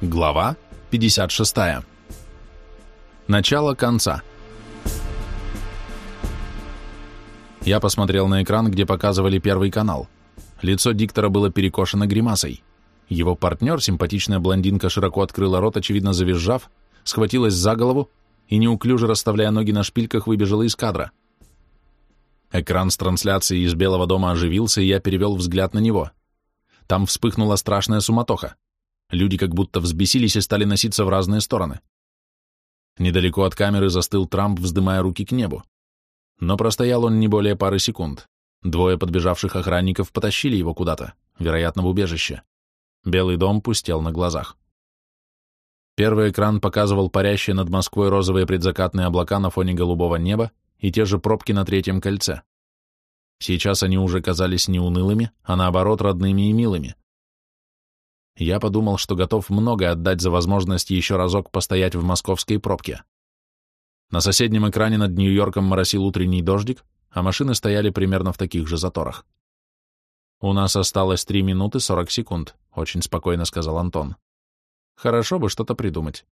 Глава 56. Начало конца. Я посмотрел на экран, где показывали первый канал. Лицо диктора было перекошено гримасой. Его партнер, симпатичная блондинка, широко открыла рот, очевидно завизжав, схватилась за голову и, неуклюже расставляя ноги на шпильках, выбежала из кадра. Экран с трансляцией из Белого дома оживился, и я перевел взгляд на него. Там вспыхнула страшная суматоха. Люди как будто взбесились и стали носиться в разные стороны. Недалеко от камеры застыл Трамп, вздымая руки к небу. Но простоял он не более пары секунд. Двое подбежавших охранников потащили его куда-то, вероятно, в убежище. Белый дом пустел на глазах. Первый экран показывал парящие над Москвой розовые предзакатные облака на фоне голубого неба и те же пробки на третьем кольце. Сейчас они уже казались не унылыми, а наоборот родными и милыми. Я подумал, что готов многое отдать за возможность еще разок постоять в московской пробке. На соседнем экране над Нью-Йорком моросил утренний дождик, а машины стояли примерно в таких же заторах. «У нас осталось 3 минуты 40 секунд», — очень спокойно сказал Антон. «Хорошо бы что-то придумать».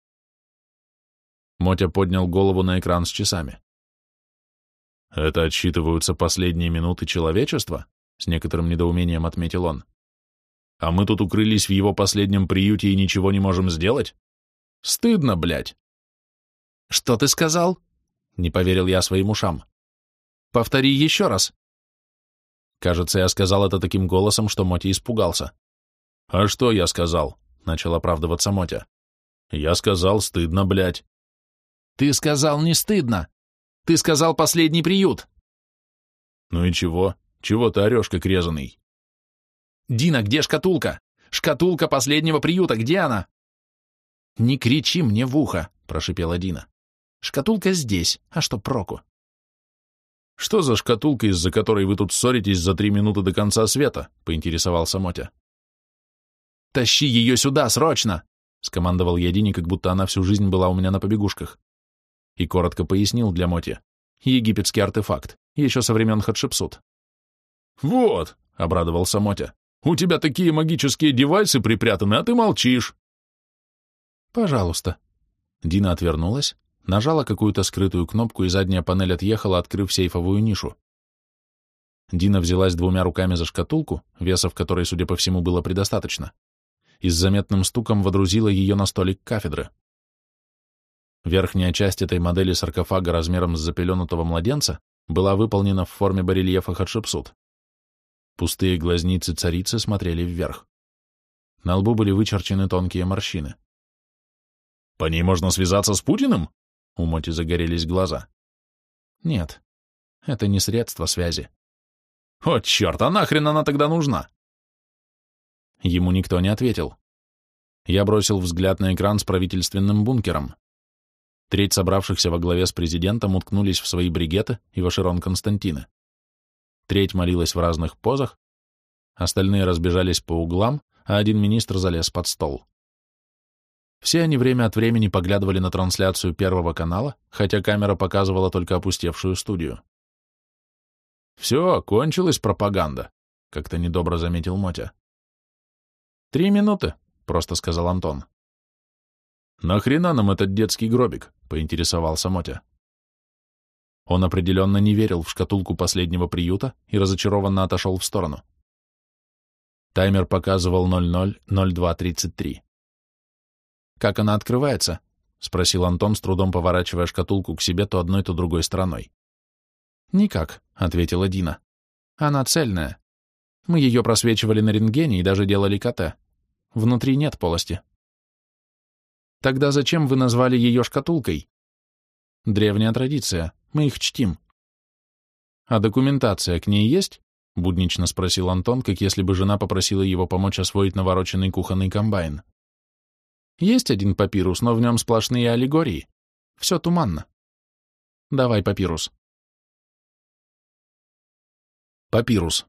Мотя поднял голову на экран с часами. «Это отсчитываются последние минуты человечества?» — с некоторым недоумением отметил он. А мы тут укрылись в его последнем приюте и ничего не можем сделать? Стыдно, блядь. Что ты сказал? Не поверил я своим ушам. Повтори еще раз. Кажется, я сказал это таким голосом, что Мотя испугался. А что я сказал? Начал оправдываться Мотя. Я сказал, стыдно, блядь. Ты сказал, не стыдно. Ты сказал последний приют. Ну и чего? Чего ты орешь, как резаный? «Дина, где шкатулка? Шкатулка последнего приюта, где она?» «Не кричи мне в ухо», — прошипела Дина. «Шкатулка здесь, а что проку?» «Что за шкатулка, из-за которой вы тут ссоритесь за три минуты до конца света?» — поинтересовался Мотя. «Тащи ее сюда, срочно!» — скомандовал я Дине, как будто она всю жизнь была у меня на побегушках. И коротко пояснил для Моти. Египетский артефакт, еще со времен Хатшепсут. «Вот!» — обрадовался Мотя. У тебя такие магические девайсы припрятаны, а ты молчишь. Пожалуйста. Дина отвернулась, нажала какую-то скрытую кнопку, и задняя панель отъехала, открыв сейфовую нишу. Дина взялась двумя руками за шкатулку, веса в которой, судя по всему, было предостаточно, и с заметным стуком водрузила ее на столик кафедры. Верхняя часть этой модели саркофага размером с запеленутого младенца была выполнена в форме барельефа Хатшепсут. Пустые глазницы царицы смотрели вверх. На лбу были вычерчены тонкие морщины. «По ней можно связаться с Путиным?» У Моти загорелись глаза. «Нет, это не средство связи». «О, черт, а нахрен она тогда нужна?» Ему никто не ответил. Я бросил взгляд на экран с правительственным бункером. Треть собравшихся во главе с президентом уткнулись в свои бригеты и Вашерон Константина треть молилась в разных позах, остальные разбежались по углам, а один министр залез под стол. Все они время от времени поглядывали на трансляцию Первого канала, хотя камера показывала только опустевшую студию. «Все, кончилась пропаганда», — как-то недобро заметил Мотя. «Три минуты», — просто сказал Антон. «Нахрена нам этот детский гробик?» — поинтересовался Мотя. Он определенно не верил в шкатулку последнего приюта и разочарованно отошел в сторону. Таймер показывал 00.02.33. «Как она открывается?» — спросил Антон, с трудом поворачивая шкатулку к себе то одной, то другой стороной. «Никак», — ответила Дина. «Она цельная. Мы ее просвечивали на рентгене и даже делали КТ. Внутри нет полости». «Тогда зачем вы назвали ее шкатулкой?» «Древняя традиция. Мы их чтим. А документация к ней есть? Буднично спросил Антон, как если бы жена попросила его помочь освоить навороченный кухонный комбайн. Есть один папирус, но в нем сплошные аллегории. Все туманно. Давай папирус. Папирус.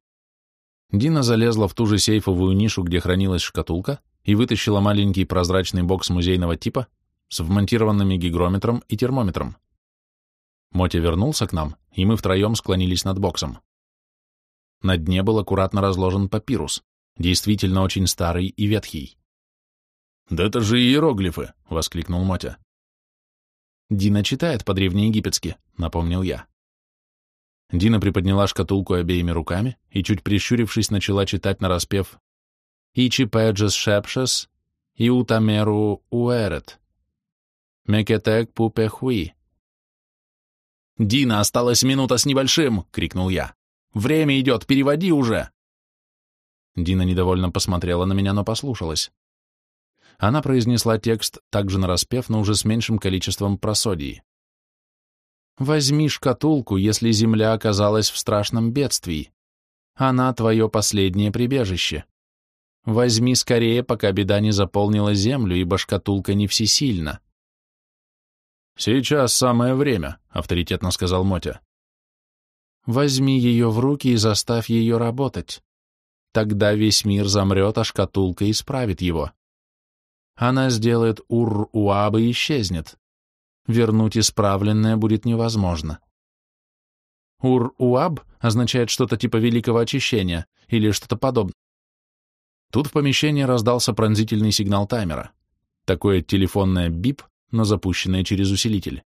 Дина залезла в ту же сейфовую нишу, где хранилась шкатулка, и вытащила маленький прозрачный бокс музейного типа с вмонтированными гигрометром и термометром. Мотя вернулся к нам, и мы втроем склонились над боксом. На дне был аккуратно разложен папирус, действительно очень старый и ветхий. «Да это же иероглифы!» — воскликнул Мотя. «Дина читает по-древнеегипетски», — напомнил я. Дина приподняла шкатулку обеими руками и, чуть прищурившись, начала читать нараспев «Ичи пэджес шепшес и утамеру уэрет. Мекетек пупехуи». «Дина, осталась минута с небольшим!» — крикнул я. «Время идет, переводи уже!» Дина недовольно посмотрела на меня, но послушалась. Она произнесла текст также нараспев, но уже с меньшим количеством просодий. «Возьми шкатулку, если земля оказалась в страшном бедствии. Она твое последнее прибежище. Возьми скорее, пока беда не заполнила землю, ибо шкатулка не всесильна». «Сейчас самое время», — авторитетно сказал Мотя. «Возьми ее в руки и заставь ее работать. Тогда весь мир замрет, а шкатулка исправит его. Она сделает Ур-Уаба и исчезнет. Вернуть исправленное будет невозможно. Ур-Уаб означает что-то типа великого очищения или что-то подобное. Тут в помещении раздался пронзительный сигнал таймера. Такое телефонное бип, но запущенное через усилитель.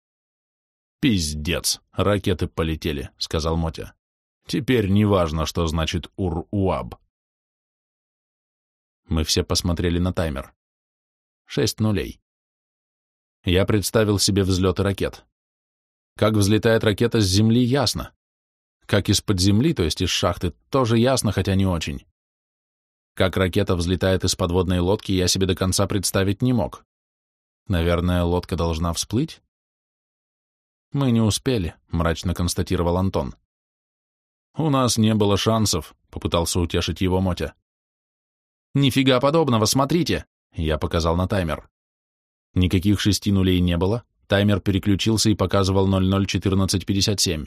«Пиздец, ракеты полетели», — сказал Мотя. «Теперь неважно, что значит Ур-Уаб». Мы все посмотрели на таймер. Шесть нулей. Я представил себе взлеты ракет. Как взлетает ракета с Земли, ясно. Как из-под земли, то есть из шахты, тоже ясно, хотя не очень. Как ракета взлетает из подводной лодки, я себе до конца представить не мог. Наверное, лодка должна всплыть? Мы не успели, мрачно констатировал Антон. У нас не было шансов, попытался утешить его Мотя. «Нифига подобного, смотрите!» Я показал на таймер. Никаких шести нулей не было, таймер переключился и показывал 001457.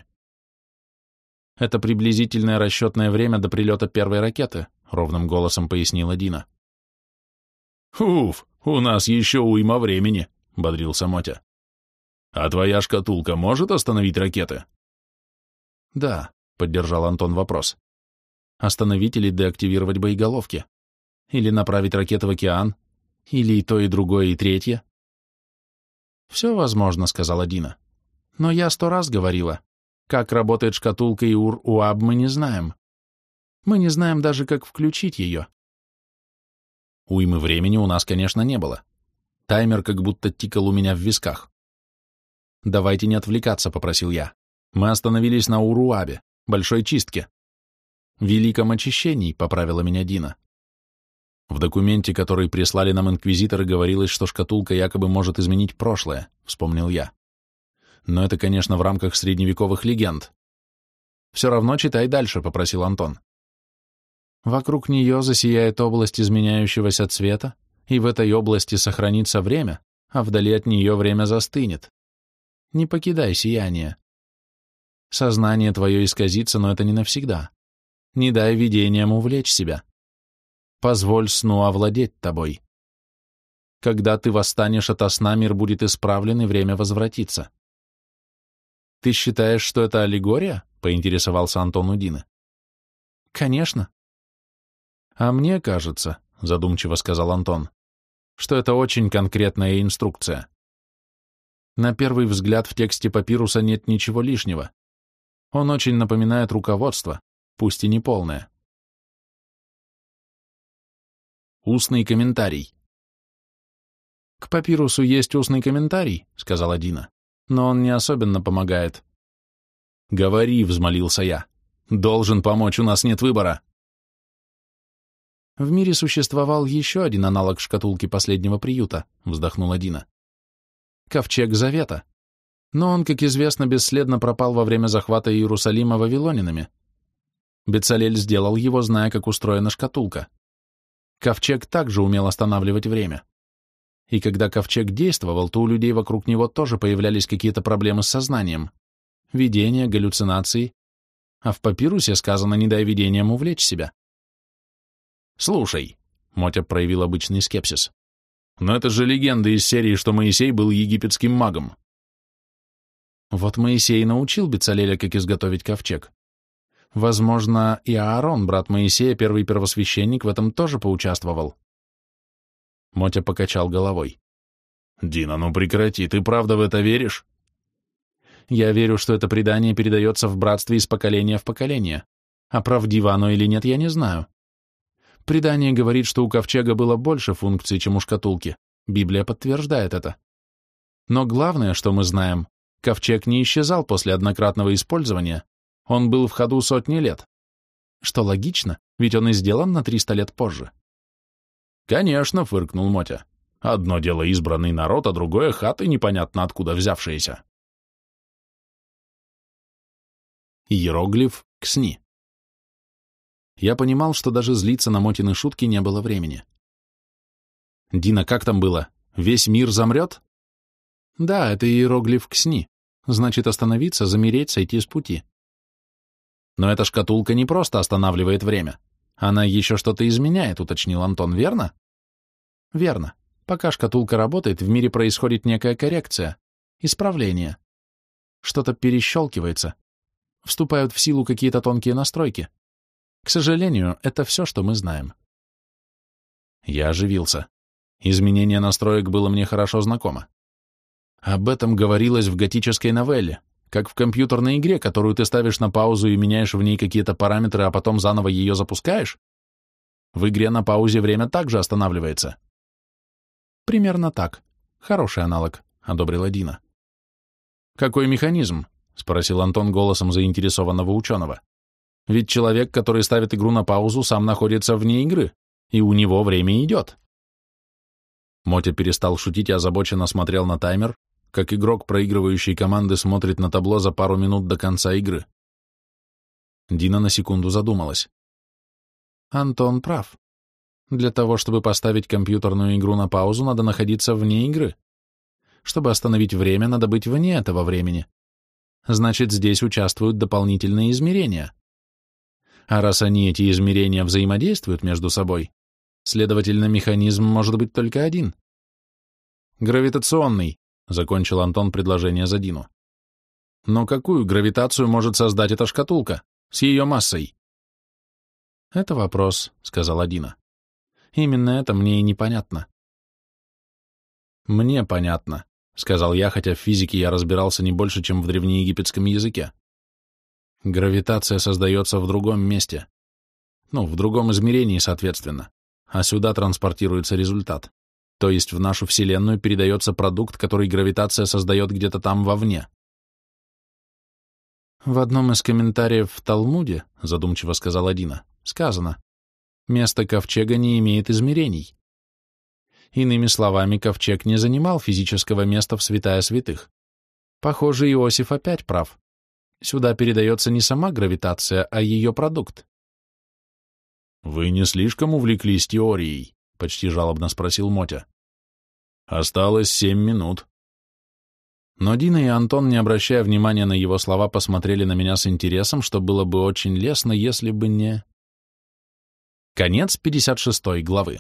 «Это приблизительное расчетное время до прилета первой ракеты», — ровным голосом пояснила Дина. «Уф, у нас еще уйма времени», — бодрился Мотя. «А твоя шкатулка может остановить ракеты?» «Да», — поддержал Антон вопрос. «Остановить или деактивировать боеголовки?» Или направить ракеты в океан? Или и то, и другое, и третье? Все возможно, сказала Дина. Но я сто раз говорила. Как работает шкатулка и УР-УАБ, мы не знаем. Мы не знаем даже, как включить ее. Уймы времени у нас, конечно, не было. Таймер как будто тикал у меня в висках. «Давайте не отвлекаться», — попросил я. «Мы остановились на Уруабе, большой чистке». «Великом очищении», — поправила меня Дина. В документе, который прислали нам инквизиторы, говорилось, что шкатулка якобы может изменить прошлое, вспомнил я. Но это, конечно, в рамках средневековых легенд. Все равно читай дальше, попросил Антон. Вокруг нее засияет область изменяющегося цвета, и в этой области сохранится время, а вдали от нее время застынет. Не покидай сияние. Сознание твое исказится, но это не навсегда. Не дай видениям увлечь себя. Позволь сну овладеть тобой. Когда ты восстанешь ото сна, мир будет исправлен и время возвратится. Ты считаешь, что это аллегория? Поинтересовался Антон Удина. Конечно. А мне кажется, задумчиво сказал Антон, что это очень конкретная инструкция. На первый взгляд в тексте папируса нет ничего лишнего. Он очень напоминает руководство, пусть и не полное. Устный комментарий. «К папирусу есть устный комментарий», — сказала Дина, — «но он не особенно помогает». «Говори», — взмолился я. «Должен помочь, у нас нет выбора». «В мире существовал еще один аналог шкатулки последнего приюта», — вздохнула Дина. «Ковчег Завета. Но он, как известно, бесследно пропал во время захвата Иерусалима вавилонинами. Бецалель сделал его, зная, как устроена шкатулка. Ковчег также умел останавливать время. И когда ковчег действовал, то у людей вокруг него тоже появлялись какие-то проблемы с сознанием. Видения, галлюцинации. А в папирусе сказано «не дай видениям увлечь себя». «Слушай», — Мотя проявил обычный скепсис, «но это же легенда из серии, что Моисей был египетским магом». Вот Моисей научил Бецалеля, как изготовить ковчег. Возможно, и Аарон, брат Моисея, первый первосвященник, в этом тоже поучаствовал. Мотя покачал головой. «Дина, ну прекрати, ты правда в это веришь?» «Я верю, что это предание передается в братстве из поколения в поколение. А правдиво оно или нет, я не знаю. Предание говорит, что у ковчега было больше функций, чем у шкатулки. Библия подтверждает это. Но главное, что мы знаем, ковчег не исчезал после однократного использования, он был в ходу сотни лет. Что логично, ведь он и сделан на 300 лет позже. «Конечно», — фыркнул Мотя. «Одно дело избранный народ, а другое — хаты непонятно откуда взявшиеся». Иероглиф «Ксни». Я понимал, что даже злиться на Мотины шутки не было времени. «Дина, как там было? Весь мир замрет?» «Да, это иероглиф «Ксни». Значит, остановиться, замереть, сойти с пути. Но эта шкатулка не просто останавливает время. Она еще что-то изменяет, уточнил Антон, верно? Верно. Пока шкатулка работает, в мире происходит некая коррекция, исправление. Что-то перещелкивается. Вступают в силу какие-то тонкие настройки. К сожалению, это все, что мы знаем. Я оживился. Изменение настроек было мне хорошо знакомо. Об этом говорилось в готической новелле, как в компьютерной игре, которую ты ставишь на паузу и меняешь в ней какие-то параметры, а потом заново ее запускаешь? В игре на паузе время также останавливается. Примерно так. Хороший аналог, одобрила Дина. Какой механизм? Спросил Антон голосом заинтересованного ученого. Ведь человек, который ставит игру на паузу, сам находится вне игры, и у него время идет. Мотя перестал шутить и озабоченно смотрел на таймер, как игрок проигрывающей команды смотрит на табло за пару минут до конца игры. Дина на секунду задумалась. Антон прав. Для того, чтобы поставить компьютерную игру на паузу, надо находиться вне игры. Чтобы остановить время, надо быть вне этого времени. Значит, здесь участвуют дополнительные измерения. А раз они, эти измерения, взаимодействуют между собой, следовательно, механизм может быть только один. Гравитационный, закончил Антон предложение за Дину. Но какую гравитацию может создать эта шкатулка с ее массой? Это вопрос, сказала Дина. Именно это мне и непонятно. Мне понятно, сказал я, хотя в физике я разбирался не больше, чем в древнеегипетском языке. Гравитация создается в другом месте. Ну, в другом измерении, соответственно. А сюда транспортируется результат то есть в нашу Вселенную передается продукт, который гравитация создает где-то там вовне. В одном из комментариев в Талмуде, задумчиво сказала Дина, сказано, место ковчега не имеет измерений. Иными словами, ковчег не занимал физического места в святая святых. Похоже, Иосиф опять прав. Сюда передается не сама гравитация, а ее продукт. Вы не слишком увлеклись теорией? — почти жалобно спросил Мотя. «Осталось семь минут». Но Дина и Антон, не обращая внимания на его слова, посмотрели на меня с интересом, что было бы очень лестно, если бы не... Конец 56 главы.